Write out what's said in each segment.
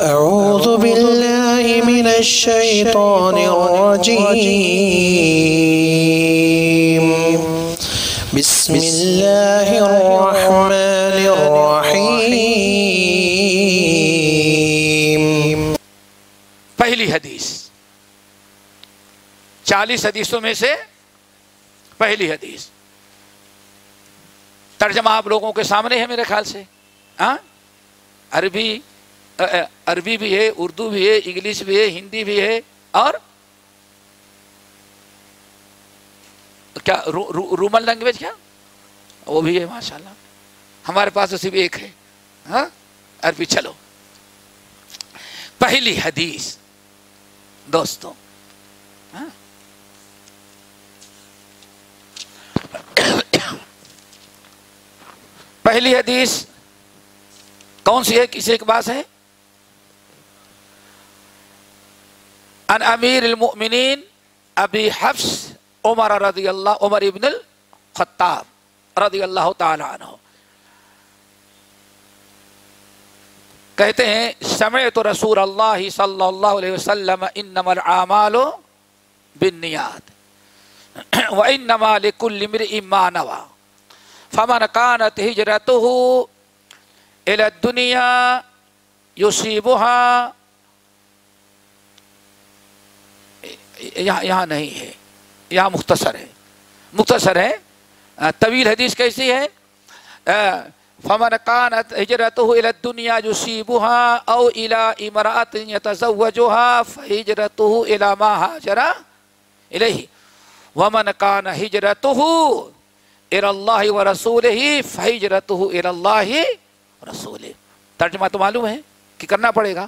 أعوذ بالله من الشيطان الرجيم. بسم الله الرحمن الرحيم. پہلی حدیث. چالیس حدیثوں میں سے پہلی حدیث. ترجمہ آپ لوگوں کے سامنے ہے میرے خیال سے. ہاں؟ عربی عربی بھی ہے، اردو بھی ہے، انگلش بھی ہے، ہندی بھی ہے، اور کیا رومن لینگویج کیا؟ وہ بھی ہے ماشاء اللہ ہمارے پاس تو صرف ایک ہے۔ ہاں؟ عربی، چلو۔ پہلی حدیث دوستوں ہاں؟ پہلی حدیث، کون سی ہے؟ کسی کے پاس ہے؟ ان امیر المؤمنین ابی حفظ عمر رضی اللہ عمر ابن الخطاب رضی اللہ تعالی عنہ کہتے ہیں، سمعت رسول اللہ صلی اللہ علیہ وسلم انما العامال بالنیات وانما لكل امرئ ما نوى. فمن كانت هجرته الى الدنيا يصيبها یہاں یہاں نہیں ہے۔ یہاں مختصر ہے۔ مختصر ہے۔ طویل حدیث کیسی ہے؟ فمن كانت هجرته الى الدنيا يصيبها او الى امراه يتزوجها فهجرته الى ما هاجر اليه ومن كان هجرته الى الله ورسوله فهجرته الى الله ورسوله۔ ترجمہ تو معلوم ہے کہ کرنا پڑے گا۔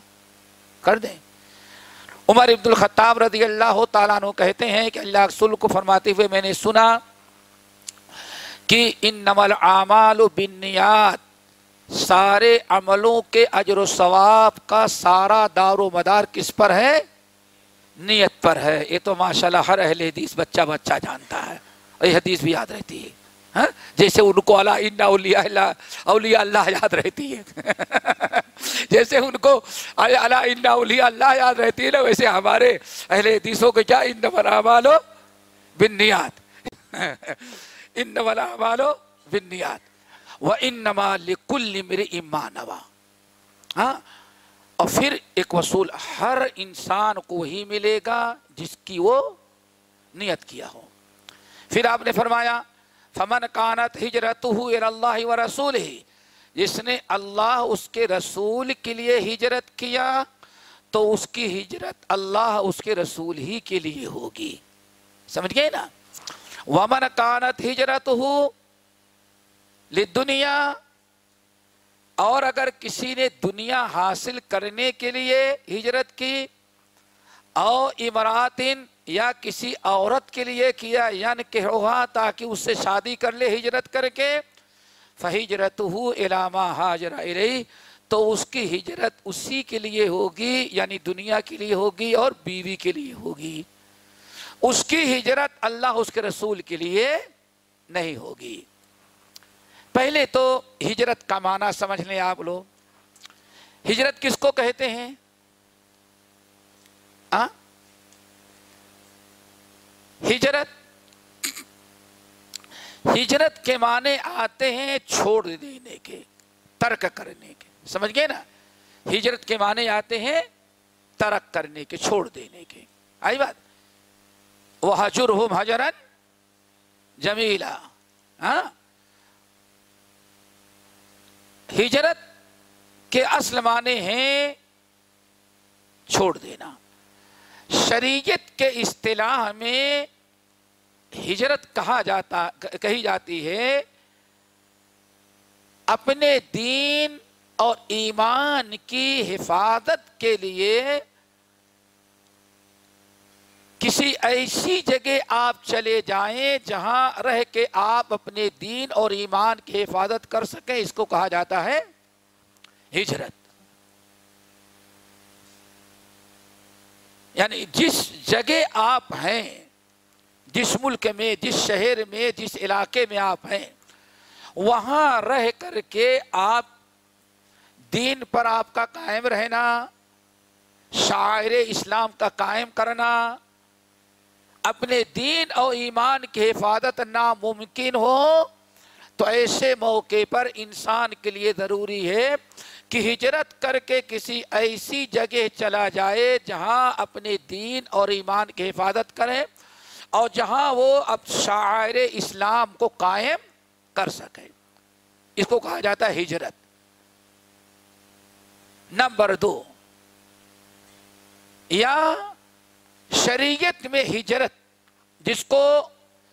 کر دیں۔ عمر ابن الخطاب رضی اللہ تعالیٰ عنہ کہتے ہیں کہ اللہ رسول کو فرماتے ہوئے میں نے سنا کہ ان نمل اعمال و بنیات سارے عملوں کے اجر و ثواب کا سارا دار و مدار کس پر ہے؟ نیت پر ہے۔ یہ تو ماشاءاللہ ہر اہل حدیث بچہ بچہ جانتا ہے۔ اور یہ حدیث بھی یاد رہتی ہے۔ ہاں؟ جیسے ان کو اللہ ان اولیاء اللہ اولیاء اللہ یاد رہتی ہے۔ جیسے ان کو اللہ ان اولیاء اللہ یاد رہتی ہے نا، ویسے ہمارے اہل حدیثوں کو کیا ان نمالو بنیات ان نمالو بنیات وہ ان نمال کل میرے ایمانوا ہاں؟ اور پھر ایک وصول، ہر انسان کو وہی ملے گا جس کی وہ نیت کیا ہو۔ پھر آپ نے فرمایا، فمن کانت ہجرت اللہ و رسول ہی جس نے اللہ اس کے رسول کے لیے ہجرت کیا، تو اس کی ہجرت اللہ اس کے رسول ہی کے لیے ہوگی۔ سمجھ گئے نا؟ ومن کانت ہجرت ہو دنیا اور اگر کسی نے دنیا حاصل کرنے کے لیے ہجرت کی، او امراتن یا کسی عورت کے لیے کیا یعنی کہ تاکہ اس سے شادی کر لے ہجرت کر کے فہجرت ہو علامہ حاجر تو اس کی ہجرت اسی کے لیے ہوگی یعنی دنیا کے لیے ہوگی اور بیوی کے لیے ہوگی۔ اس کی ہجرت اللہ اس کے رسول کے لیے نہیں ہوگی۔ پہلے تو ہجرت کا معنی سمجھ لیں آپ لوگ۔ ہجرت کس کو کہتے ہیں؟ ہاں؟ ہجرت ہجرت کے معنی آتے ہیں چھوڑ دینے کے، ترک کرنے کے۔ سمجھ گئے نا؟ ہجرت کے معنی آتے ہیں ترک کرنے کے، چھوڑ دینے کے۔ آئی بات؟ وہ حجر ہو حجرن جمیلا ہاں؟ ہجرت کے اصل معنی ہیں چھوڑ دینا۔ شریعت کے اصطلاح میں ہجرت کہا جاتا، کہی جاتی ہے، اپنے دین اور ایمان کی حفاظت کے لیے کسی ایسی جگہ آپ چلے جائیں جہاں رہ کے آپ اپنے دین اور ایمان کی حفاظت کر سکیں، اس کو کہا جاتا ہے ہجرت۔ یعنی جس جگہ آپ ہیں جس ملک میں، جس شہر میں، جس علاقے میں آپ ہیں، وہاں رہ کر کے آپ دین پر آپ کا قائم رہنا، شاعر اسلام کا قائم کرنا، اپنے دین اور ایمان کی حفاظت ناممکن ہو، تو ایسے موقع پر انسان کے لیے ضروری ہے کہ ہجرت کر کے کسی ایسی جگہ چلا جائے جہاں اپنے دین اور ایمان کی حفاظت کرے اور جہاں وہ اب شاعر اسلام کو قائم کر سکے۔ اس کو کہا جاتا ہے ہجرت۔ نمبر دو۔ یا شریعت میں ہجرت، جس کو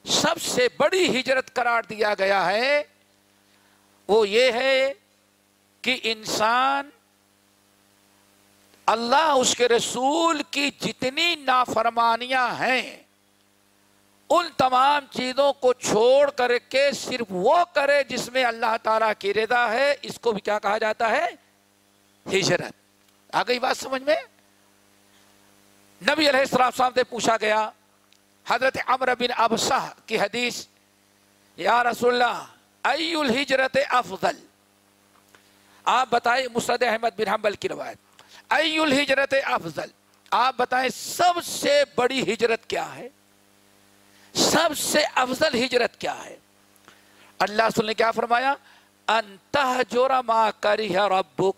سب سے بڑی ہجرت قرار دیا گیا ہے، وہ یہ ہے کہ انسان اللہ اس کے رسول کی جتنی نافرمانیاں ہیں ان تمام چیزوں کو چھوڑ کر کے صرف وہ کرے جس میں اللہ تعالیٰ کی رضا ہے، اس کو بھی کیا کہا جاتا ہے؟ ہجرت۔ آ گئی بات سمجھ میں؟ نبی علیہ السلام صاحب سے پوچھا گیا، حضرت عمر بن ابسہ کی حدیث، یا رسول اللہ ای الحجرت افضل؟ آپ بتائیں مسرد احمد بن حنبل کی روایت۔ ای الحجرت افضل؟ آپ بتائیں سب سے بڑی ہجرت کیا ہے؟ سب سے افضل ہجرت کیا ہے؟ اللہ سن نے کیا فرمایا؟ انتہ جورا ما کری ربک،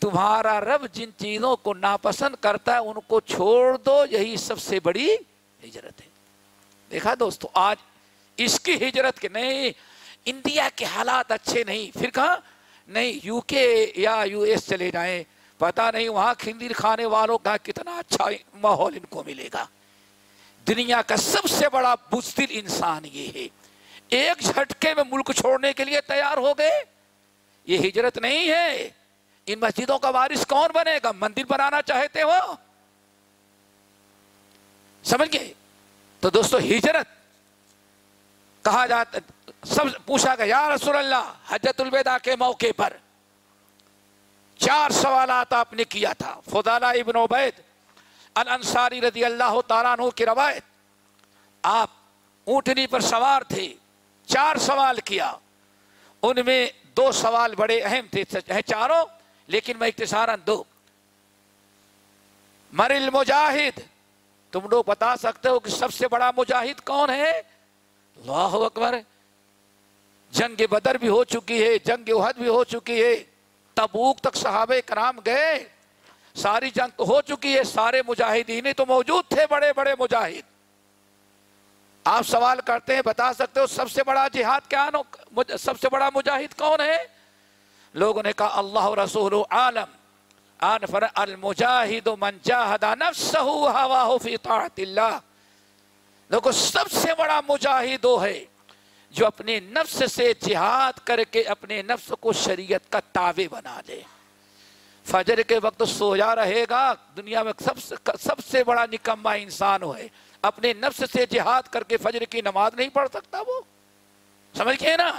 تمہارا رب جن چیزوں کو ناپسند کرتا ہے، ان کو چھوڑ دو، یہی سب سے بڑی ہجرت ہے۔ دیکھا دوستو، آج اس کی ہجرت کے نہیں، انڈیا کے حالات اچھے نہیں، پھر کہا نہیں، یو کے یا یو ایس چلے جائیں۔ پتا نہیں وہاں کھندیر کھانے والوں کا کتنا اچھا ماحول ان کو ملے گا۔ دنیا کا سب سے بڑا بزدل انسان یہ ہے۔ ایک جھٹکے میں ملک چھوڑنے کے لیے تیار ہو گئے۔ یہ ہجرت نہیں ہے۔ ان مسجدوں کا وارث کون بنے گا؟ مندر بنانا چاہتے ہو؟ سمجھ گئے تو دوستو، ہجرت کہا جاتا سب پوچھا گیا، یا رسول اللہ، حجت الوداع کے موقع پر چار سوالات آپ نے کیا تھا۔ فضالہ ابن عبید الانصاری رضی اللہ تعالیٰ عنہ کی روایت، آپ اونٹنی پر سوار تھے، چار سوال کیا۔ ان میں دو سوال بڑے اہم تھے چاروں، لیکن میں اختصاراً دو۔ مر المجاہد، تم لوگ بتا سکتے ہو کہ سب سے بڑا مجاہد کون ہے؟ اللہ اکبر، جنگ بدر بھی ہو چکی ہے، جنگ احد بھی ہو چکی ہے، تبوک تک صحابہ کرام گئے۔ ساری جنگ تو ہو چکی ہے، سارے مجاہدین تو موجود تھے، بڑے بڑے مجاہد۔ آپ سوال کرتے ہیں، بتا سکتے ہو سب سے بڑا جہاد کیا سب سے بڑا مجاہد کون ہے؟ لوگوں نے کہا، اللہ رسول عالم۔ آن فر المجاہد من جاہد نفسه هواه فی طاعت اللہ۔ لوگوں، سب سے بڑا مجاہد وہ ہے جو اپنے نفس سے جہاد کر کے اپنے نفس کو شریعت کا تابع بنا لے۔ فجر کے وقت سویا رہے گا، دنیا میں سب سے سب سے بڑا نکما انسان ہے اپنے نفس سے جہاد کر کے فجر کی نماز نہیں پڑھ سکتا وہ۔ سمجھ گئے نا؟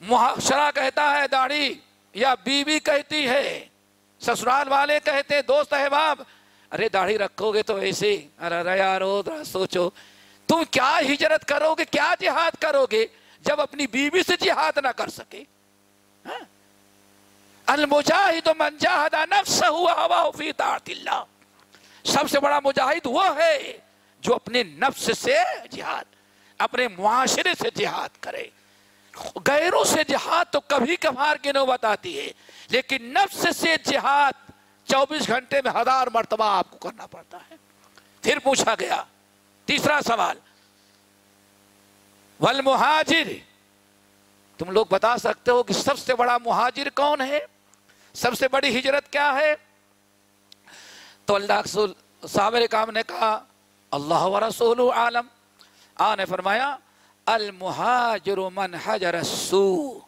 محاشرہ کہتا ہے داڑھی یا بیوی بی کہتی ہے، سسرال والے کہتے دوست احباب، ارے داڑھی رکھو گے تو ایسے ارے یارو سوچو۔ تم کیا ہجرت کرو گے، کیا جہاد کرو گے جب اپنی بیوی سے جہاد نہ کر سکے؟ المجاہد من جاہد نفسہ ہوا فی طاعت اللہ۔ سب سے بڑا مجاہد وہ ہے جو اپنے نفس سے جہاد، اپنے معاشرے سے جہاد کرے۔ غیروں سے جہاد تو کبھی کبھار کی نوبت آتی ہے، لیکن نفس سے جہاد چوبیس گھنٹے میں ہزار مرتبہ آپ کو کرنا پڑتا ہے۔ پھر پوچھا گیا، تیسرا سوال، والمہاجر، تم لوگ بتا سکتے ہو کہ سب سے بڑا مہاجر کون ہے؟ سب سے بڑی ہجرت کیا ہے؟ تو اللہ صاحب کام نے کہا، اللہ و رسول عالم۔ آ نے فرمایا، المہاجر من حجر السو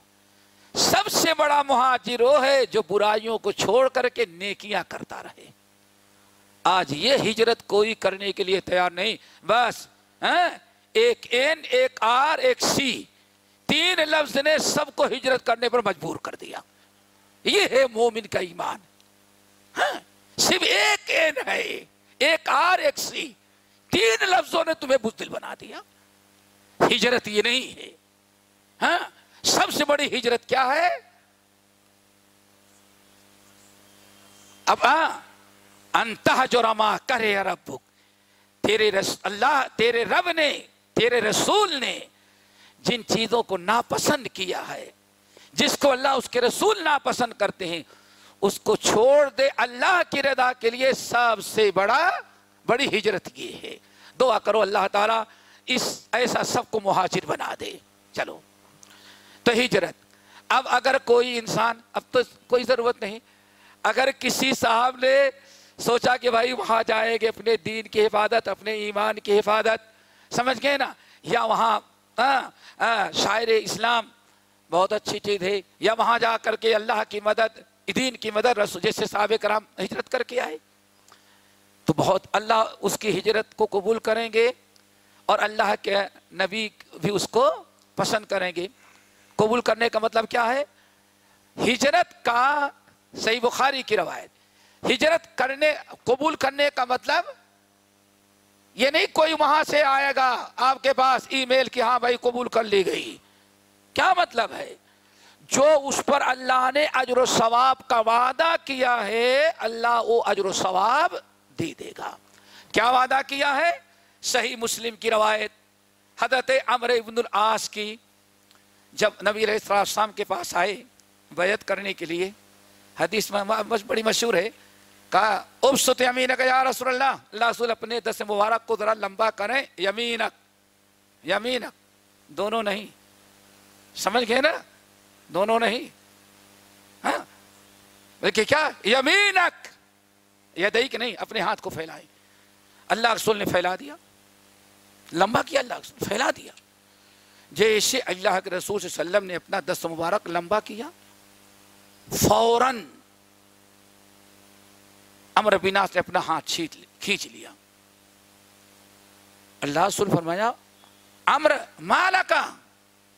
سب سے بڑا مہاجر وہ ہے جو برائیوں کو چھوڑ کر کے نیکیاں کرتا رہے۔ آج یہ ہجرت کوئی کرنے کے لیے تیار نہیں۔ بس ہاں، ایک این، ایک آر، ایک سی۔ تین لفظ نے سب کو ہجرت کرنے پر مجبور کر دیا۔ یہ ہے مومن کا ایمان۔ ہاں، صرف ایک این ہے۔ ایک آر ایک سی۔ تین لفظوں نے تمہیں بزدل بنا دیا۔ ہجرت یہ نہیں ہے۔ ہاں سب سے بڑی ہجرت کیا ہے؟ اب ہاں انتہ جو رما کرے رب تیرے رس اللہ تیرے رب نے تیرے رسول نے جن چیزوں کو ناپسند کیا ہے جس کو اللہ اس کے رسول ناپسند کرتے ہیں، اس کو چھوڑ دے اللہ کی رضا کے لیے سب سے بڑا، بڑی ہجرت یہ ہے۔ دعا کرو اللہ تعالیٰ اس، ایسا سب کو مہاجر بنا دے۔ چلو، تو ہجرت۔ اب اگر کوئی انسان، اب تو کوئی ضرورت نہیں۔ اگر کسی صاحب نے سوچا کہ بھائی وہاں جائے گے اپنے دین کی حفاظت، اپنے ایمان کی حفاظت، سمجھ گئے نا؟ یا وہاں ہاں، ہاں، شاعر اسلام بہت اچھی چیز ہے۔ یا وہاں جا کر کے اللہ کی مدد، دین کی مدد، رسول جیسے صحابہ کرام ہجرت کر کے آئے۔ تو بہت اللہ اس کی ہجرت کو قبول کریں گے اور اللہ کے نبی بھی اس کو پسند کریں گے۔ قبول کرنے کا مطلب کیا ہے؟ ہجرت کا صحیح بخاری کی روایت۔ ہجرت کرنے، قبول کرنے کا مطلب یہ نہیں کوئی وہاں سے آئے گا، آپ کے پاس ای میل کی ہاں بھائی قبول کر لی گئی۔ کیا مطلب ہے؟ جو اس پر اللہ نے اجر و ثواب کا وعدہ کیا ہے، اللہ وہ اجر و ثواب دے دے گا۔ کیا وعدہ کیا ہے؟ صحیح مسلم کی روایت، حضرت امر ابن العاص کی، جب نبی علیہ السلام کے پاس آئے بیعت کرنے کے لیے۔ حدیث میں بڑی مشہور ہے۔ کہا، ابسط یمینک یا رسول اللہ اللہ رسول اپنے دس مبارک کو ذرا لمبا کریں۔ یمینک یمینک، دونوں نہیں۔ سمجھ گئے نا؟ دونوں نہیں۔ ہاں؟ کیا؟ یمینک۔ یہ دئی کہ نہیں، اپنے ہاتھ کو پھیلائے اللہ رسول نے پھیلا دیا۔ لمبا کیا اللہ رسول؟ پھیلا دیا۔ جیسے اللہ کے رسول صلی اللہ علیہ وسلم نے اپنا دست مبارک لمبا کیا۔ فوراً امر بنا سے اپنا ہاتھ کھینچ لیا۔ اللہ رسول فرمایا، امر مالا کا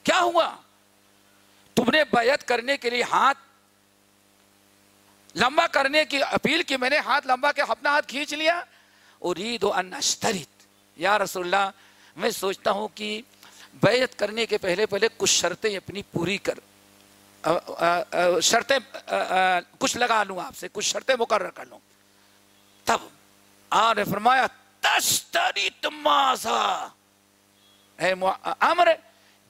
کیا ہوا؟ تم نے بیعت کرنے کے لیے ہاتھ لمبا کرنے کی اپیل کی میں نے ہاتھ لمبا کے اپنا ہاتھ کھینچ لیا۔ اور عید و انشترت یا رسول اللہ، میں سوچتا ہوں کہ بیعت کرنے کے پہلے پہلے کچھ شرطیں اپنی پوری کر۔ شرطیں کچھ لگا لوں آپ سے، کچھ شرطیں مقرر کر لوں۔ تب آ نے فرمایا تشتری تماسا امر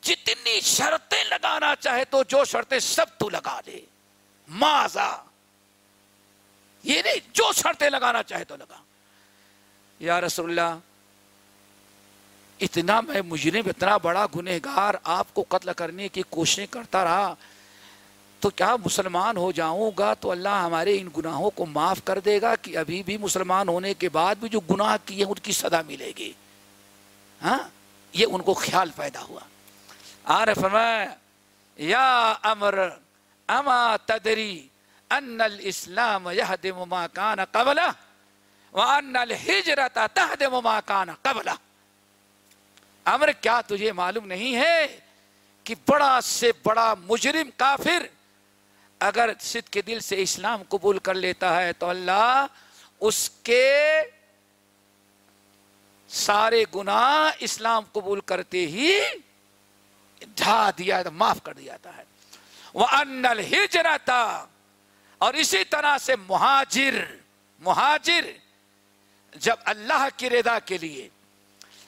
جتنی شرطیں لگانا چاہے تو جو شرطیں سب تو لگا دے۔ ماضا یہ نہیں، جو شرطیں لگانا چاہے تو لگا۔ یا رسول اللہ، اتنا میں مجرم، اتنا بڑا گنہگار آپ کو قتل کرنے کی کوششیں کرتا رہا، تو کیا مسلمان ہو جاؤں گا تو اللہ ہمارے ان گناہوں کو معاف کر دے گا کہ ابھی بھی مسلمان ہونے کے بعد بھی جو گناہ کیے ان کی صدا ملے گی۔ ہاں؟ یہ ان کو خیال پیدا ہوا۔ فرمایا، یا امر، اما تدری ان الاسلام يهدم ما كان قبله وان الهجرة تهدم ما كان قبله امر، کیا تجھے معلوم نہیں ہے کہ بڑا سے بڑا مجرم کافر اگر صد کے دل سے اسلام قبول کر لیتا ہے تو اللہ اس کے سارے گناہ اسلام قبول کرتے ہی ڈھا دیا معاف کر دیا ہے۔ وہ انل اور اسی طرح سے مہاجر مہاجر جب اللہ کی رضا کے لیے،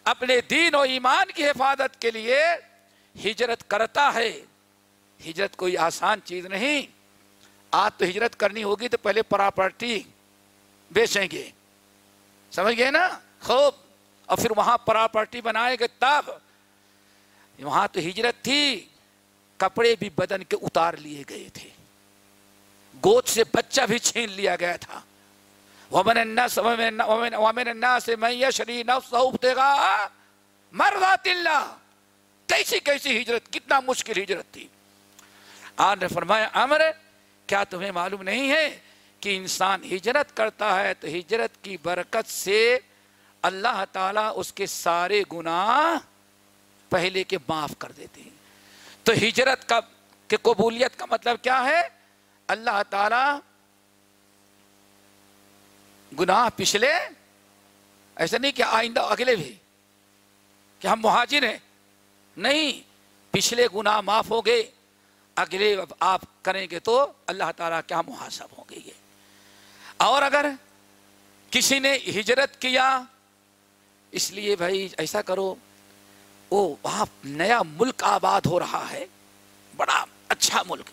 اپنے دین و ایمان کی حفاظت کے لیے ہجرت کرتا ہے، ہجرت کوئی آسان چیز نہیں۔ آج تو ہجرت کرنی ہوگی تو پہلے پراپرٹی بیچیں گے۔ سمجھ گئے نا؟ خوب۔ اور پھر وہاں پراپرٹی بنائے گے تب وہاں تو ہجرت تھی، کپڑے بھی بدن کے اتار لیے گئے تھے۔ گود سے بچہ بھی چھین لیا گیا تھا۔ ومن الناس ومن الناس من يشري نفسه ابتغاء مرضات اللہ کیسی کیسی ہجرت، کتنا مشکل ہجرت تھی۔ آن نے فرمایا، امر، کیا تمہیں معلوم نہیں ہے کہ انسان ہجرت کرتا ہے تو ہجرت کی برکت سے اللہ تعالیٰ اس کے سارے گناہ پہلے کے معاف کر دیتے ہیں۔ تو ہجرت کا کہ قبولیت کا مطلب کیا ہے؟ اللہ تعالی گناہ پچھلے ایسا نہیں کہ آئندہ اگلے بھی کہ ہم مہاجر ہیں۔ نہیں، پچھلے گناہ معاف ہو گئے، اگلے آپ کریں گے تو اللہ تعالیٰ کیا محاسب ہوں گے یہ۔ اور اگر کسی نے ہجرت کیا، اس لیے بھائی ایسا کرو۔ وہ وہاں نیا ملک آباد ہو رہا ہے، بڑا اچھا ملک۔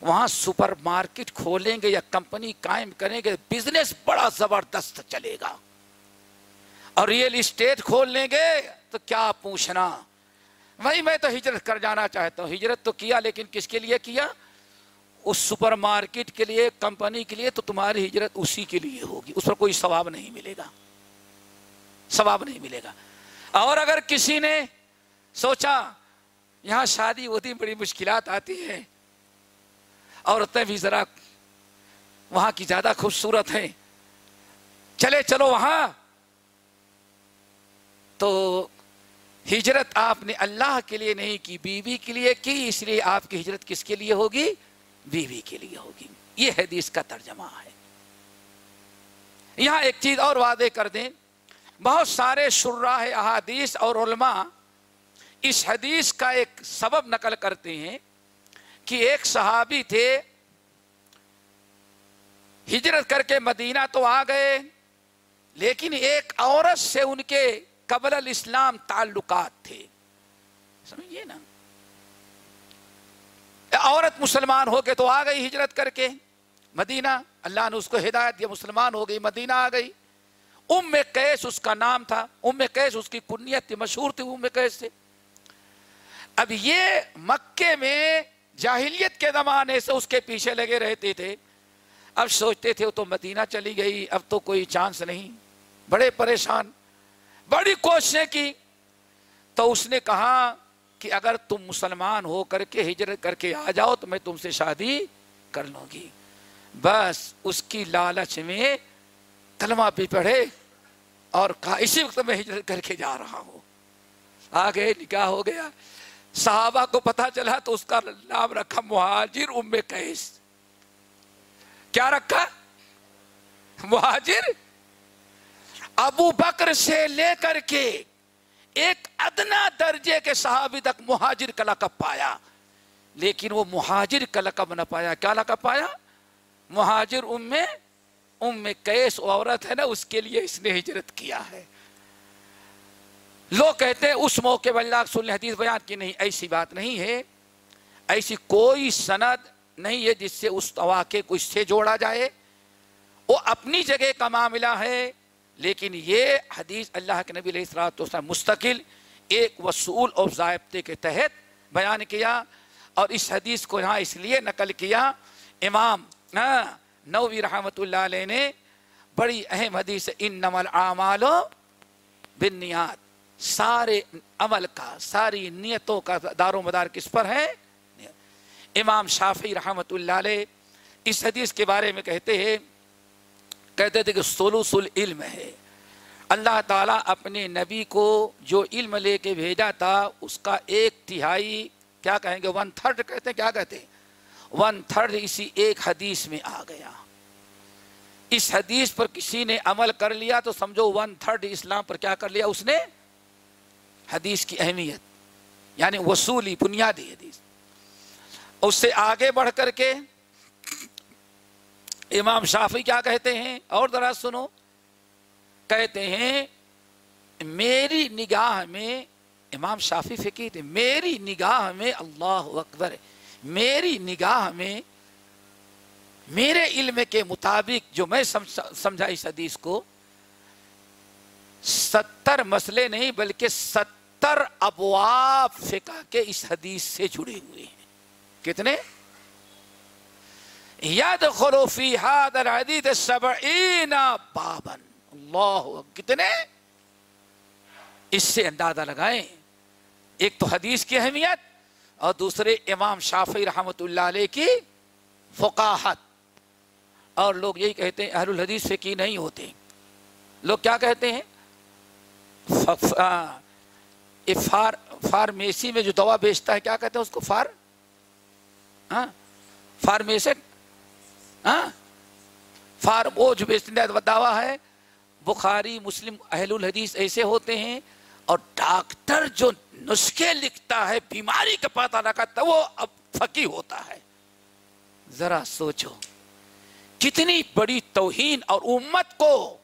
وہاں سپر مارکیٹ کھولیں گے یا کمپنی قائم کریں گے، بزنس بڑا زبردست چلے گا۔ اور ریئل اسٹیٹ کھول لیں گے تو کیا پوچھنا؟ بھائی میں تو ہجرت کر جانا چاہتا ہوں۔ ہجرت تو کیا، لیکن کس کے لیے کیا؟ اس سپر مارکیٹ کے لیے، کمپنی کے لیے تو تمہاری ہجرت اسی کے لیے ہوگی۔ اس پر کوئی ثواب نہیں ملے گا۔ ثواب نہیں ملے گا۔ اور اگر کسی نے سوچا، یہاں شادی ہوتی بڑی مشکلات آتی ہے عورتیں بھی ذرا وہاں کی زیادہ خوبصورت ہیں۔ چلے، چلو وہاں۔ تو ہجرت آپ نے اللہ کے لیے نہیں کی، بیوی کے لیے کی، اس لیے آپ کی ہجرت کس کے لیے ہوگی؟ بیوی کے لیے ہوگی۔ یہ حدیث کا ترجمہ ہے۔ یہاں ایک چیز اور وعدے کر دیں۔ بہت سارے شراہ احادیث اور علماء اس حدیث کا ایک سبب نقل کرتے ہیں کہ ایک صحابی تھے، ہجرت کر کے مدینہ تو آ گئے، لیکن ایک عورت سے ان کے قبل الاسلام تعلقات تھے۔ سمجھیے نا؟ عورت مسلمان ہو کے تو آ گئی ہجرت کر کے مدینہ، اللہ نے اس کو ہدایت دیا مسلمان ہو گئی، مدینہ آ گئی۔ ام کیس اس کا نام تھا، ام کیس اس کی کنیت تھی، مشہور تھی ام کیس سے۔ اب یہ مکے میں جاہلیت کے زمانے سے اس کے پیچھے لگے رہتے تھے۔ اب سوچتے تھے وہ تو مدینہ چلی گئی، اب تو کوئی چانس نہیں۔ بڑے پریشان، بڑی کوششیں کی۔ تو اس نے کہا کہ اگر تم مسلمان ہو کر کے ہجرت کر کے آ جاؤ تو میں تم سے شادی کر لوں گی۔ بس اس کی لالچ میں کلمہ بھی پڑھے اور کہا، اسی وقت میں ہجرت کر کے جا رہا ہوں۔ آگے نکاح ہو گیا۔ صحابہ کو پتا چلا تو اس کا نام رکھا مہاجر ام قیس۔ کیا رکھا؟ مہاجر۔ ابو بکر سے لے کر کے ایک ادنا درجے کے صحابی تک مہاجر کا لقب پایا۔ لیکن وہ مہاجر کا لقب نہ پایا۔ کیا لقب پایا؟ مہاجر ام ام کیس عورت ہے نا، اس کے لیے اس نے ہجرت کیا ہے۔ لوگ کہتے ہیں اس موقع پر اللہ سن حدیث بیان کی نہیں، ایسی بات نہیں ہے۔ ایسی کوئی سند نہیں ہے جس سے اس واقع کو اس سے جوڑا جائے۔ وہ اپنی جگہ کا معاملہ ہے، لیکن یہ حدیث اللہ کے نبی علیہ السلام مستقل ایک وصول اور ضابطے کے تحت بیان کیا اور اس حدیث کو یہاں اس لیے نقل کیا۔ امام ہاں، نووی رحمۃ اللہ علیہ نے بڑی اہم حدیث ان نمل اعمال بنیاد سارے عمل کا، ساری نیتوں کا دار و مدار کس پر ہے امام شافی رحمۃ اللہ علیہ اس حدیث کے بارے میں کہتے ہیں، کہتے تھے کہ سلوس العلم ہے۔ اللہ تعالیٰ اپنے نبی کو جو علم لے کے بھیجا تھا، اس کا ایک تہائی کیا کہیں گے ون تھرڈ کہتے ہیں، کیا کہتے ہیں؟ ون تھرڈ اسی ایک حدیث میں آ گیا۔ اس حدیث پر کسی نے عمل کر لیا تو سمجھو ون تھرڈ اسلام پر کیا کر لیا؟ اس نے حدیث کی اہمیت یعنی وصولی بنیادی حدیث۔ اس سے آگے بڑھ کر کے امام شافی کیا کہتے ہیں؟ اور ذرا سنو۔ کہتے ہیں، میری نگاہ میں، امام شافی فکی تھے، میری نگاہ میں اللہ اکبر میری نگاہ میں، میرے علم کے مطابق جو میں سمجھا اس حدیث کو، ستر مسئلے نہیں بلکہ ستر ابواب فقہ کے اس حدیث سے جڑے ہوئے ہیں۔ کتنے؟ یاد خلوفی حادر حدیث سبعین بابن اللہ کتنے؟ اس سے اندازہ لگائیں۔ ایک تو حدیث کی اہمیت اور دوسرے امام شافی رحمت اللہ علیہ کی فقاحت اور لوگ یہی کہتے ہیں اہل الحدیث سے کی نہیں ہوتے۔ لوگ کیا کہتے ہیں؟ فار فارمیسی میں جو دوا بیچتا ہے، کیا کہتے ہیں اس کو فار؟ ہاں؟ فارمیسٹ ہاں؟ فار وہ جو بیچنے دعویٰ ہے۔ بخاری، مسلم، اہل الحدیث ایسے ہوتے ہیں اور ڈاکٹر جو نسخے لکھتا ہے، بیماری کا پتہ لگاتا وہ اب فقی ہوتا ہے۔ ذرا سوچو، کتنی بڑی توہین اور امت کو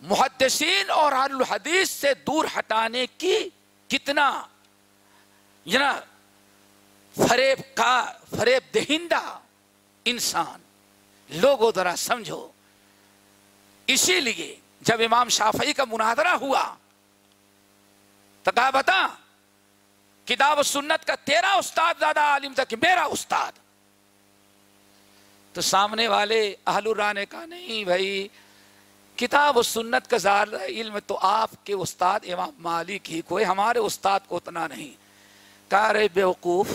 محدثین اور اہل الحدیث سے دور ہٹانے کی کتنا یہ فریب کا، فریب دہندہ انسان، لوگوں ذرا سمجھو۔ اسی لیے جب امام شافعی کا مناظرہ ہوا تو کہا بتا کتاب و سنت کا تیرا استاد زیادہ عالم تھا کہ میرا استاد۔ تو سامنے والے اہل الرا نے کہا، نہیں بھائی کتاب و سنت کا زیادہ علم تو آپ کے استاد امام مالک ہی کوئی، ہمارے استاد کو اتنا نہیں۔ کہا رہے بیوقوف،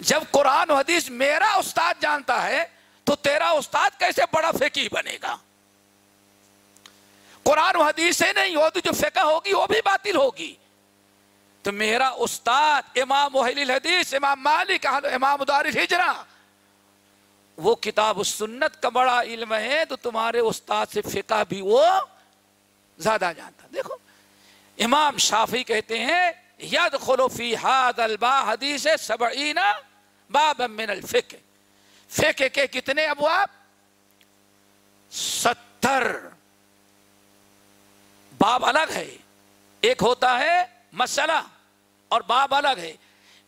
جب قرآن و حدیث میرا استاد جانتا ہے تو تیرا استاد کیسے بڑا فقی بنے گا؟ قرآن و حدیث سے نہیں ہوتی جو فقہ ہوگی، وہ بھی باطل ہوگی۔ تو میرا استاد امام محل الحدیث، امام مالک امام دار الحجرہ وہ کتاب و سنت کا بڑا علم ہے تو تمہارے استاد سے فقہ بھی وہ زیادہ جانتا دیکھو، امام شافی کہتے ہیں ید خلوفی حاد البا حدیث سبعین باب من الفقہ۔ فقہ کے کتنے ابواب؟ ستر۔ باب الگ ہے۔ ایک ہوتا ہے مسئلہ اور باب الگ ہے۔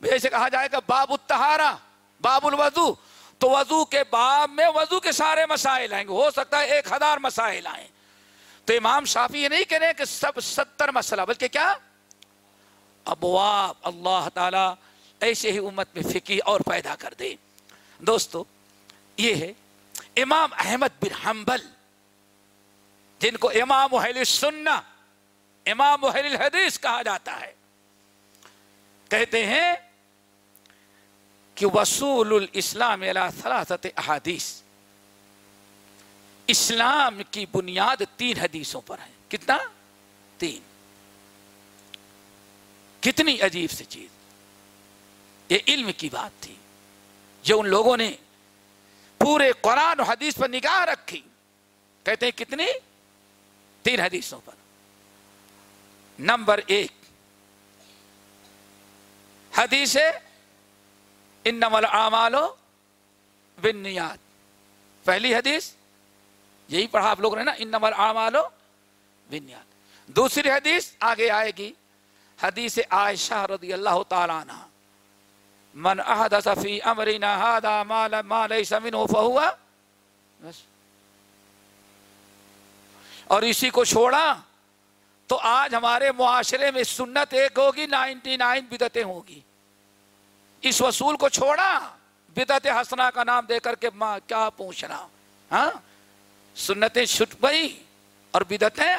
جیسے کہا جائے گا باب التہارا باب الوضو۔ تو وضو کے باب میں وضو کے سارے مسائل آئیں گے۔ ہو سکتا ہے ایک ہزار مسائل آئیں۔ تو امام شافی یہ نہیں کہہ رہے کہ سب ستر مسئلہ، بلکہ کیا؟ ابواب اللہ تعالی ایسے ہی امت میں فکی اور پیدا کر دے۔ دوستو، یہ ہے امام احمد بن حنبل، جن کو امام محل سننا امام محل الحدیث کہا جاتا ہے۔ کہتے ہیں کہ وصول الاسلام ثلاثت احادیث۔ اسلام کی بنیاد تین حدیثوں پر ہے کتنا؟ تین۔ کتنی عجیب سی چیز۔ یہ علم کی بات تھی۔ جو ان لوگوں نے پورے قرآن و حدیث پر نگاہ رکھی۔ کہتے ہیں کتنی؟ تین حدیثوں پر۔ نمبر ایک۔ حدیث ان نمل اعمالو بنیاد پہلی حدیث، یہی پڑھا آپ لوگ نے نا ان نمل اعمالو بنیاد دوسری حدیث آگے آئے گی، حدیث عائشہ رضی اللہ تعالیٰ عنہ۔ من احدث فی امرنا هذا ما ما ليس منه فهو بس اور اسی کو چھوڑا، تو آج ہمارے معاشرے میں سنت ایک ہوگی، نائنٹی نائن بدتیں ہوگی اس وصول کو چھوڑا بدت حسنا کا نام دے کر کے ماں کیا پوچھنا؟ ہاں؟ سنتیں چھٹ گئی اور بدتیں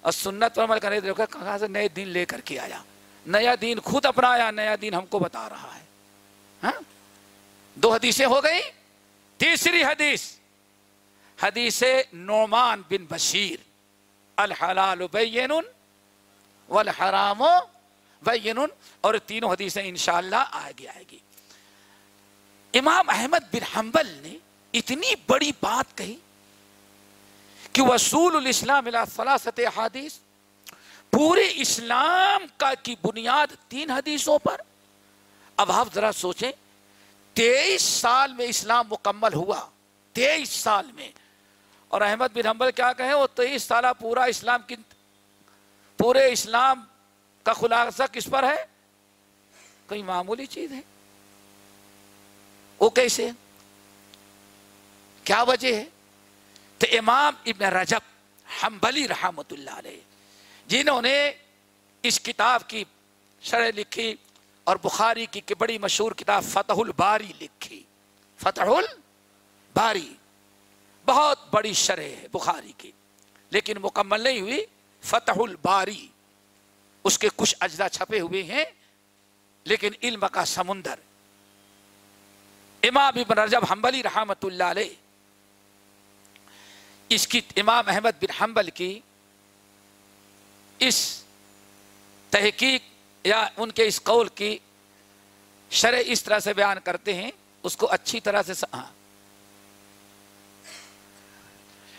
اور سنت پر عمل کرنے دیکھا کہاں سے نئے دین لے کر کے آیا۔ نیا دین خود اپنایا، نیا دین ہم کو بتا رہا ہے۔ ہاں؟ دو حدیثیں ہو گئی۔ تیسری حدیث حدیث نعمان بن بشیر، الحلال بین والحرام بین اور تینوں حدیثیں انشاءاللہ آگے آئے گی۔ امام احمد بن حنبل نے اتنی بڑی بات کہی کہ وصول الاسلام فلاست حادیث پورے اسلام کا کی بنیاد تین حدیثوں پر۔ اب آپ ذرا سوچیں، تیئیس سال میں اسلام مکمل ہوا، تیئیس سال میں۔ اور احمد بن حنبل کیا کہیں، وہ تیئیس سالہ پورا اسلام کی پورے اسلام کا خلاصہ کس پر ہے؟ کوئی معمولی چیز ہے؟ وہ کیسے؟ کیا وجہ ہے؟ تو امام ابن رجب حنبلی رحمت اللہ علیہ، جنہوں نے اس کتاب کی شرح لکھی اور بخاری کی بڑی مشہور کتاب فتح الباری لکھی۔ فتح الباری بہت بڑی شرح ہے بخاری کی، لیکن مکمل نہیں ہوئی، فتح الباری۔ اس کے کچھ اجزا چھپے ہوئے ہیں، لیکن علم کا سمندر۔ امام ابن رجب حنبلی رحمت اللہ علیہ، اس کی امام احمد بن حنبل کی اس تحقیق یا ان کے اس قول کی شرح اس طرح سے بیان کرتے ہیں، اس کو اچھی طرح سے ہاں۔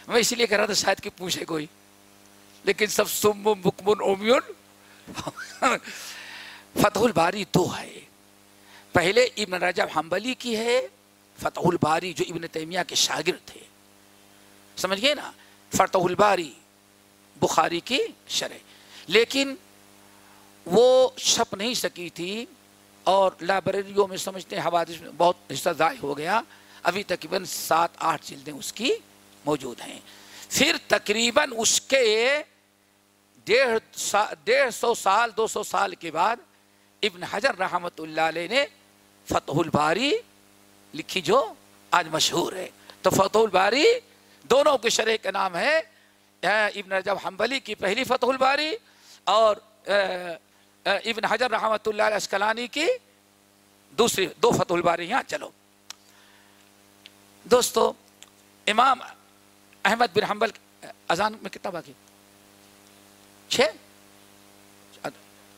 میں اسی لیے کہہ رہا تھا شاید کہ پوچھے کوئی، لیکن سب سم مکمن اومیون فتح الباری دو ہے۔ پہلے ابن رجب حنبلی کی ہے، فتح الباری جو ابن تیمیہ کے شاگرد تھے۔ سمجھ گئے نا، فتح الباری بخاری کی شرح۔ لیکن وہ چھپ نہیں سکی تھی اور لائبریریوں میں سمجھتے ہیں حوادث میں بہت حصہ ضائع ہو گیا۔ ابھی تقریباً سات، آٹھ جلدیں اس کی موجود ہیں۔ پھر تقریباً اس کے ڈیڑھ سا، ڈیڑھ سو سال، دو سو سال کے بعد ابن حجر رحمت اللہ علیہ نے فتح الباری لکھی جو آج مشہور ہے۔ تو فتح الباری دونوں کے شرح کا نام ہے۔ ابن رجب حنبلی کی پہلی فتح الباری اور ابن حجر رحمت اللہ علیہ اسکلانی کی دوسری، دو فتح الباری یہاں چلو۔ دوستو، امام احمد بن حنبل، اذان میں کتنا باقی؟ چھ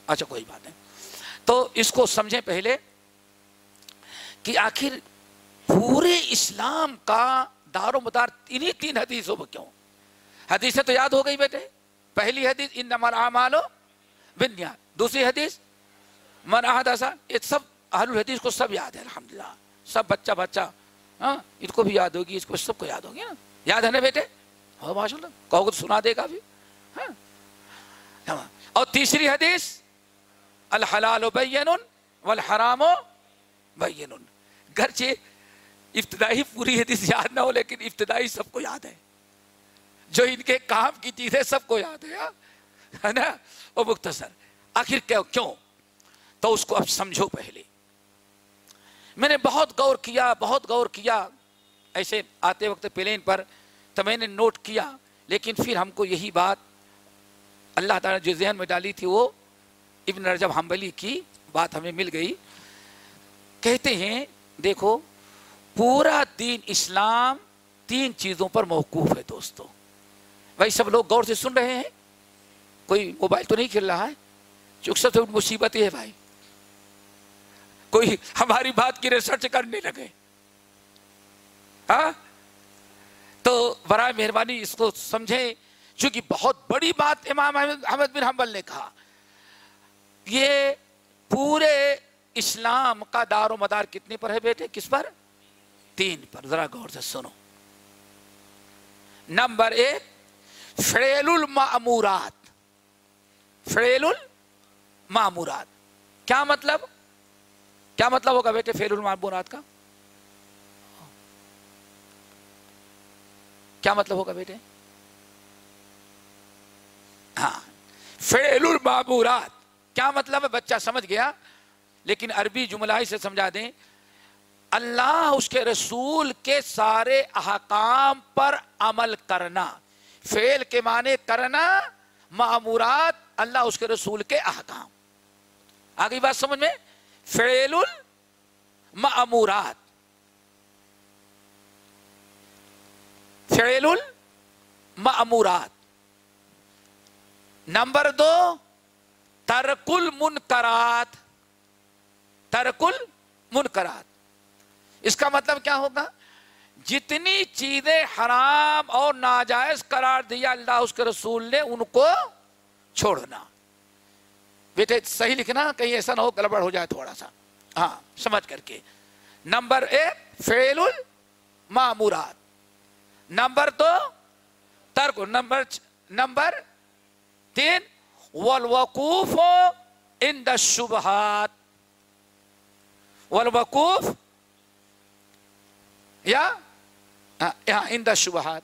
اچھا کوئی بات نہیں۔ تو اس کو سمجھیں پہلے کہ آخر پورے اسلام کا دار و مدار انہی تین حدیثوں میں کیوں؟ حدیثیں تو یاد ہو گئی بیٹے۔ پہلی حدیث ان نمر اعمالو بنیا دوسری حدیث، من احد احدثا یہ سب اہل الحدیث کو سب یاد ہے، الحمدللہ۔ سب بچہ بچہ۔ ہاں ان کو بھی یاد ہوگی، اس کو سب کو یاد ہوگی نا۔ یاد ہے نا بیٹے؟ ہاں ماشاء اللہ کہو گے تو سنا دے گا بھی۔ ہاں۔ اور تیسری حدیث، الحلال و بین والحرام و بین گرچہ ابتدائی پوری حدیث یاد نہ ہو، لیکن ابتدائی سب کو یاد ہے۔ جو ان کے کام کی چیزیں سب کو یاد ہے نا؟ وہ مختصر۔ آخر کیوں؟ تو اس کو اب سمجھو پہلے۔ میں نے بہت غور کیا، بہت غور کیا۔ ایسے آتے وقت پلین پر تو میں نے نوٹ کیا، لیکن پھر ہم کو یہی بات اللہ تعالیٰ جو ذہن میں ڈالی تھی وہ ابن رجب حنبلی کی بات ہمیں مل گئی۔ کہتے ہیں، دیکھو، پورا دین اسلام تین چیزوں پر موقوف ہے دوستو۔ بھائی، سب لوگ غور سے سن رہے ہیں؟ کوئی موبائل تو نہیں کھل رہا ہے؟ چونکہ سب سے مصیبت ہے بھائی۔ کوئی ہماری بات کی ریسرچ کرنے لگے۔ ہاں؟ تو برائے مہربانی اس کو سمجھیں۔ چونکہ بہت بڑی بات امام احمد بن حنبل نے کہا، یہ پورے اسلام کا دار و مدار کتنے پر ہے بیٹے؟ کس پر؟ تین پر۔ ذرا غور سے سنو۔ نمبر ایک فریل المعمورات فریل المعمورات کیا مطلب؟ کیا مطلب ہوگا بیٹے فیل المعمورات کا؟ کیا مطلب ہوگا بیٹے؟ ہاں۔ فیل المعمورات کیا مطلب ہے؟ بچہ سمجھ گیا؟ لیکن عربی جملہ سے سمجھا دیں۔ اللہ اس کے رسول کے سارے احکام پر عمل کرنا۔ فیل کے معنی کرنا معمورات اللہ اس کے رسول کے احکام۔ آگے بات سمجھ میں؟ فیل المعمورات فیل المعمورات نمبر دو ترک المنکرات ترک المنکرات اس کا مطلب کیا ہوگا؟ جتنی چیزیں حرام اور ناجائز قرار دیا اللہ اس کے رسول نے ان کو چھوڑنا۔ بیٹے، صحیح لکھنا، کہیں ایسا نہ ہو، گڑبڑ ہو جائے تھوڑا سا۔ ہاں سمجھ کر کے۔ نمبر ایک فیل المامورات نمبر دو، ترک، نمبر نمبر تین والوقوف ان شبہات والوقوف یا ان دا شبہات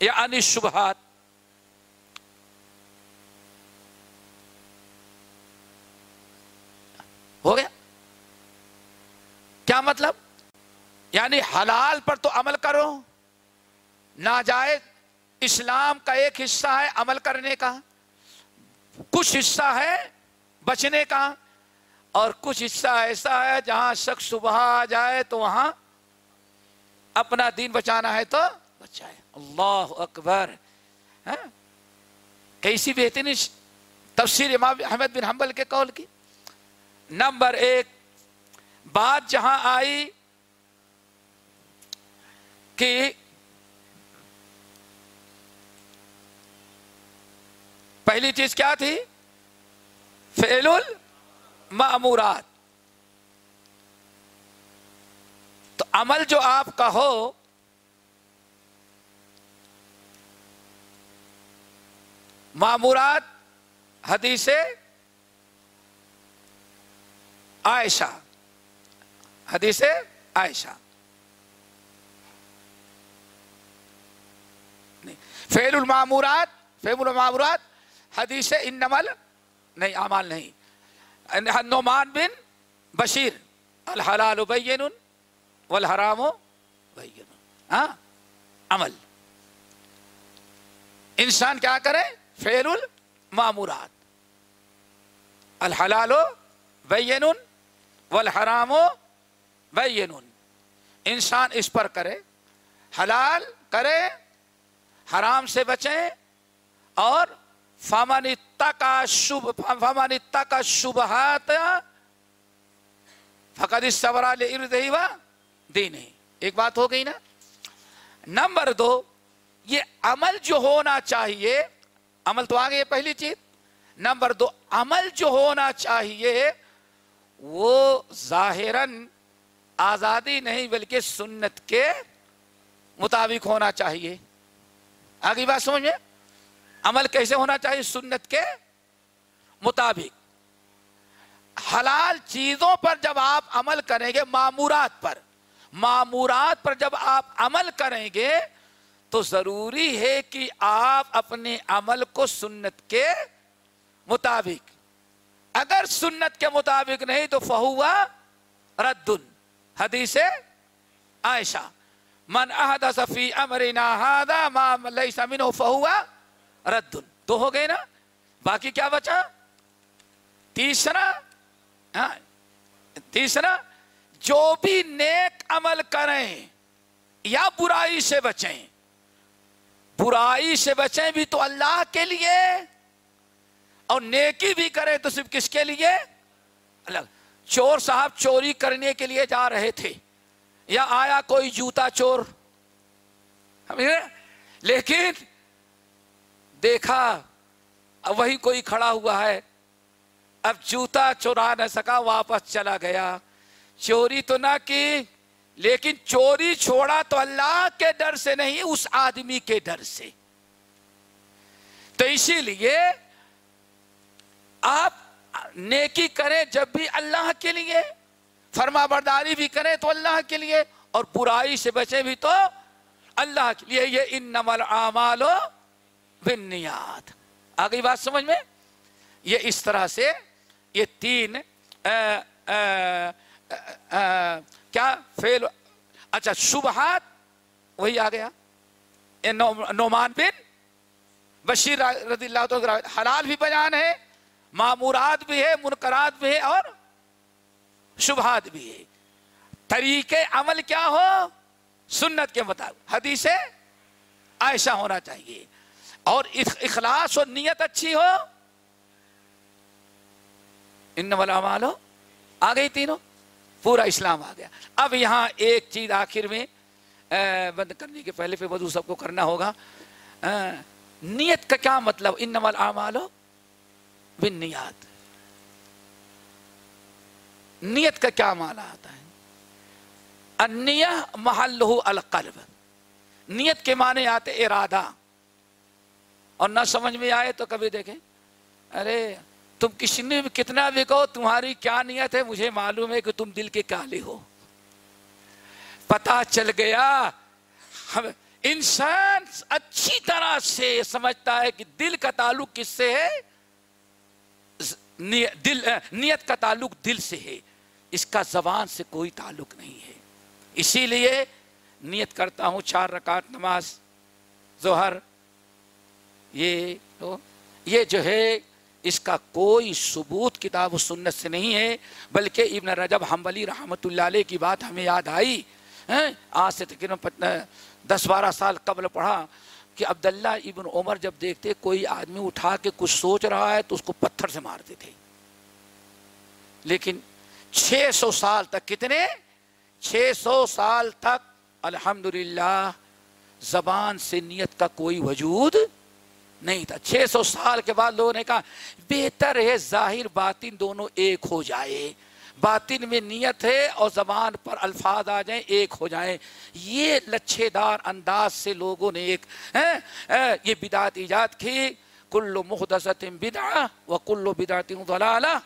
یا ان شبہات ہو گیا؟ کیا مطلب؟ یعنی حلال پر تو عمل کرو، ناجائز اسلام کا ایک حصہ ہے عمل کرنے کا، کچھ حصہ ہے بچنے کا، اور کچھ حصہ ایسا ہے جہاں شخص صبح آ جائے تو وہاں اپنا دین بچانا ہے تو بچائے۔ اللہ اکبر ہاں؟ کیسی بہترین تفسیر امام احمد بن حنبل کے قول کی۔ نمبر ایک، بات جہاں آئی کہ پہلی چیز کیا تھی؟ فعل المعمورات تو عمل جو آپ کا ہو معمورات حدیث عائشہ۔ حدیث عائشہ۔ فعل المعمورات فعل المعمورات حدیث ان نمل نہیں، اعمال نہیں۔ نعمان بن بشیر، الحلال بین والحرام بین۔ ہاں؟ عمل۔ انسان کیا کرے؟ فعل المامورات۔ الحلال بین والحرام بین۔ انسان اس پر کرے، حلال کرے، حرام سے بچیں اور فمن اتقى شب فمن اتقى الشبهات فقد ایک بات ہو گئی نا نمبر دو یہ عمل جو ہونا چاہیے عمل تو آگے پہلی چیز نمبر دو عمل جو ہونا چاہیے وہ ظاہراً آزادی نہیں بلکہ سنت کے مطابق ہونا چاہیے آگے بات سمجھ میں عمل کیسے ہونا چاہیے سنت کے مطابق۔ حلال چیزوں پر جب آپ عمل کریں گے معمورات پر معمورات پر جب آپ عمل کریں گے تو ضروری ہے کہ آپ اپنے عمل کو سنت کے مطابق۔ اگر سنت کے مطابق نہیں تو فہوا ردن۔ حدیث عائشہ، من احدث فی امرنا هذا ما ليس منه فهو رد تو ہو گئے نا؟ باقی کیا بچا؟ تیسرا ہاں، تیسرا، جو بھی نیک عمل کریں یا برائی سے بچیں، برائی سے بچیں بھی تو اللہ کے لیے اور نیکی بھی کریں تو صرف کس کے لیے؟ اللہ، چور صاحب چوری کرنے کے لیے جا رہے تھے، یا آیا کوئی جوتا چور؟ لیکن دیکھا وہی کوئی کھڑا ہوا ہے۔ اب جوتا چورا نہ سکا، واپس چلا گیا۔ چوری تو نہ کی، لیکن چوری چھوڑا تو اللہ کے ڈر سے نہیں، اس آدمی کے ڈر سے۔ تو اسی لیے آپ نیکی کریں جب بھی اللہ کے لیے، فرما برداری بھی کریں تو اللہ کے لیے، اور برائی سے بچیں بھی تو اللہ کے لیے۔ یہ ان نمل اعمال بنیاد آگئی بات سمجھ میں؟ یہ اس طرح سے یہ تین کیا فیل اچھا شبہات، وہی آ گیا۔ نعمان بن بشیر رضی اللہ تعالیٰ حلال بھی بیان ہے معمورات بھی ہے منقرات بھی ہے اور شبہات بھی ہے۔ طریق عمل کیا ہو؟ سنت کے مطابق۔ حدیث عائشہ ہونا چاہیے۔ اور اخلاص اور نیت اچھی ہو۔ ان والا مالو آ گئی تینوں، پورا اسلام آ گیا۔ اب یہاں ایک چیز آخر میں بند کرنے کے پہلے پھر وضو سب کو کرنا ہوگا۔ نیت کا کیا مطلب؟ ان نمل آمالو بن نیات نیت کا کیا مال آتا ہے؟ النیہ محلہ القلب۔ نیت کے معنی آتے ارادہ۔ اور نہ سمجھ میں آئے تو کبھی دیکھیں۔ ارے، تم کسی بھی کتنا بھی کہو، تمہاری کیا نیت ہے؟ مجھے معلوم ہے کہ تم دل کے کالے ہو۔ پتا چل گیا۔ ہم انسان اچھی طرح سے سمجھتا ہے کہ دل کا تعلق کس سے ہے؟ دل نیت کا تعلق دل سے ہے۔ اس کا زبان سے کوئی تعلق نہیں ہے۔ اسی لیے نیت کرتا ہوں چار رکعت نماز، ظہر یہ تو یہ جو ہے اس کا کوئی ثبوت کتاب و سنت سے نہیں ہے، بلکہ ابن رجب حمبلی رحمۃ اللہ علیہ کی بات ہمیں یاد آئی۔ ہاں، آج سے تقریباً دس بارہ سال قبل پڑھا کہ عبداللہ ابن عمر جب دیکھتے کوئی آدمی اٹھا کے کچھ سوچ رہا ہے تو اس کو پتھر سے مارتے تھے۔ لیکن چھ سو سال تک کتنے؟ چھ سو سال تک الحمدللہ زبان سے نیت کا کوئی وجود نہیں تھا۔ چھ سو سال کے بعد لوگوں نے کہا، بہتر ہے ظاہر باطن دونوں ایک ہو جائے۔ باطن میں نیت ہے اور زبان پر الفاظ آ جائیں، ایک ہو جائیں۔ یہ لچھے دار انداز سے لوگوں نے ایک یہ بدعت ایجاد کی۔ کل محدثت بدع و کل بدعت ضلالہ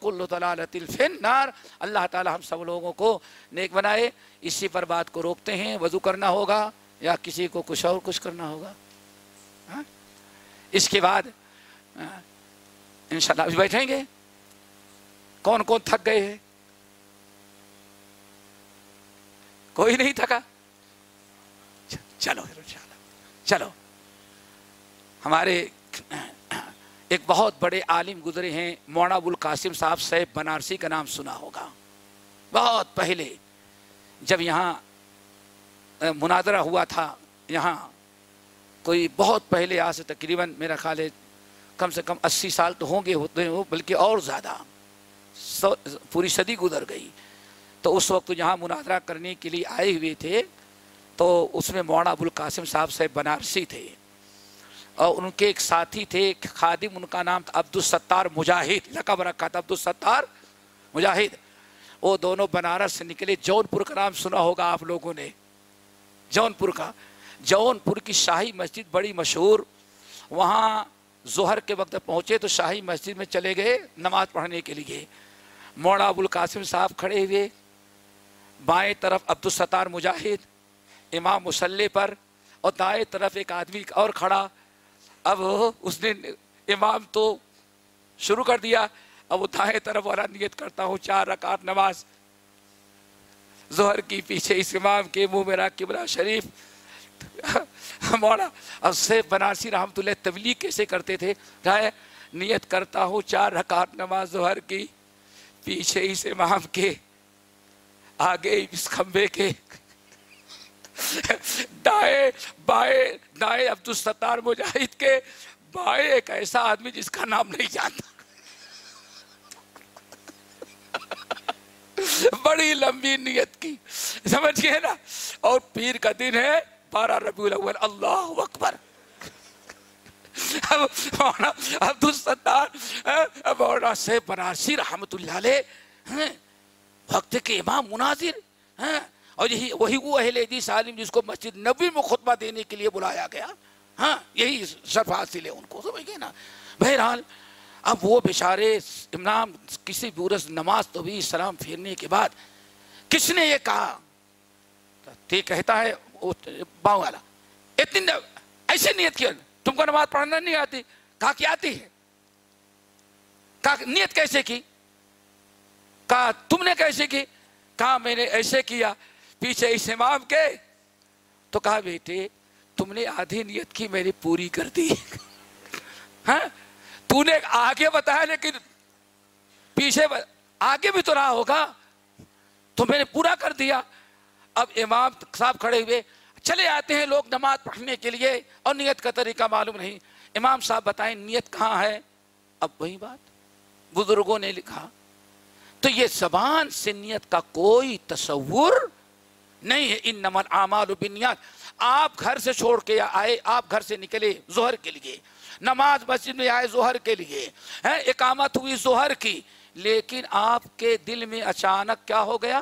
کلو طلالت الفنار۔ اللہ تعالی ہم سب لوگوں کو نیک بنائے۔ اسی پر بات کو روکتے ہیں۔ وضو کرنا ہوگا یا کسی کو کچھ اور کچھ کرنا ہوگا؟ ہاں؟ اس کے بعد انشاءاللہ ابھی بیٹھیں گے؟ کون کون تھک گئے ہیں؟ کوئی نہیں تھکا؟ چلو انشاءاللہ، چلو۔ ہمارے ایک بہت بڑے عالم گزرے ہیں مونا القاسم صاحب صاحب بنارسی کا نام سنا ہوگا۔ بہت پہلے جب یہاں مناظرہ ہوا تھا، یہاں کوئی بہت پہلے آج سے تقریباً میرا خیال ہے کم سے کم اسی سال تو ہوں گے ہوتے ہو بلکہ اور زیادہ۔ پوری صدی گزر گئی۔ تو اس وقت جہاں مناظرہ کرنے کے لیے آئے ہوئے تھے۔ تو اس میں مولانا ابو القاسم صاحب بنارسی تھے۔ اور ان کے ایک ساتھی تھے، ایک خادم، ان کا نام تھا عبد الستار مجاہد، لقب رکھا تھا عبد الستار مجاہد۔ وہ دونوں بنارس سے نکلے۔ جون پور کا نام سنا ہوگا آپ لوگوں نے۔ جون پور کا۔ جون پور کی شاہی مسجد بڑی مشہور، وہاں ظہر کے وقت پہنچے تو شاہی مسجد میں چلے گئے نماز پڑھنے کے لیے۔ موڑا ابو القاسم صاحب کھڑے ہوئے، بائیں طرف عبد الستار مجاہد، امام مسلح پر، اور دائیں طرف ایک آدمی اور کھڑا۔ اب اس نے امام تو شروع کر دیا، اب وہ دائیں طرف والا نیت کرتا ہوں، چار رکعت نماز۔ ظہر کی پیچھے اس امام کے منہ میرا قبلہ شریف مولا اب سے بنارسی رحمت اللہ تبلیغ کیسے کرتے تھے؟ رائے، نیت کرتا ہوں چار رکعت نماز ظہر کی، پیچھے اس امام کے، آگے اس کھمبے کے۔ دائیں، بائیں، دائیں عبد الستار مجاہد کے۔ بائیں، ایک ایسا آدمی جس کا نام نہیں جانتا۔ بڑی لمبی نیت کی۔ سمجھ گئے نا؟ اور پیر کا دن ہے۔ بارہ ربیع الاول اللہ اکبر مولانا عبد الستار مولانا سے بنارسی رحمت اللہ علیہ وقت کے امام مناظر، اور یہی وہی وہ اہل حدیث عالم جس کو مسجد نبی میں خطبہ دینے کے لیے بلایا گیا. ہاں یہی شرف حاصل ہے ان کو سمجھ گئے نا؟ بہرحال، اب وہ بیچارے امام کسی بورس نماز تو بھی سلام پھیرنے کے بعد، کس نے یہ کہا؟ تے کہتا ہے باؤں والا۔ اتنی ایسے نیت کیا تم کو نماز پڑھنا نہیں آتی۔ کہا کہ آتی ہے۔ کہا نیت کیسے کی؟ کہا تم نے کیسے کی؟ کہا میں نے ایسے کیا پیچھے اس امام کے۔ تو کہا بیٹے، تم نے آدھی نیت کی میں نے پوری کر دی۔ ہاں؟ تو نے آگے بتایا لیکن پیچھے آگے بھی تو رہا ہوگا۔ تو میں نے پورا کر دیا۔ اب امام صاحب کھڑے ہوئے، چلے آتے ہیں لوگ نماز پڑھنے کے لیے اور نیت کا طریقہ معلوم نہیں۔ امام صاحب بتائیں، نیت کہاں ہے؟ اب وہی بات، بزرگوں نے لکھا۔ تو یہ زبان سے نیت کا کوئی تصور نہیں ہے۔ ان نمن اعمال و بنیاد آپ گھر سے چھوڑ کے آئے، آپ گھر سے نکلے ظہر کے لیے۔ نماز مسجد میں آئے ظہر کے لیے اقامت ہوئی ظہر کی۔ لیکن آپ کے دل میں اچانک کیا ہو گیا؟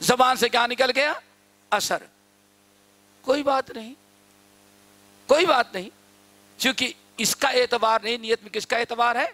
زبان سے کیا نکل گیا؟ اثر۔ کوئی بات نہیں۔ کوئی بات نہیں۔ چونکہ اس کا اعتبار نہیں، نیت میں کس کا اعتبار ہے؟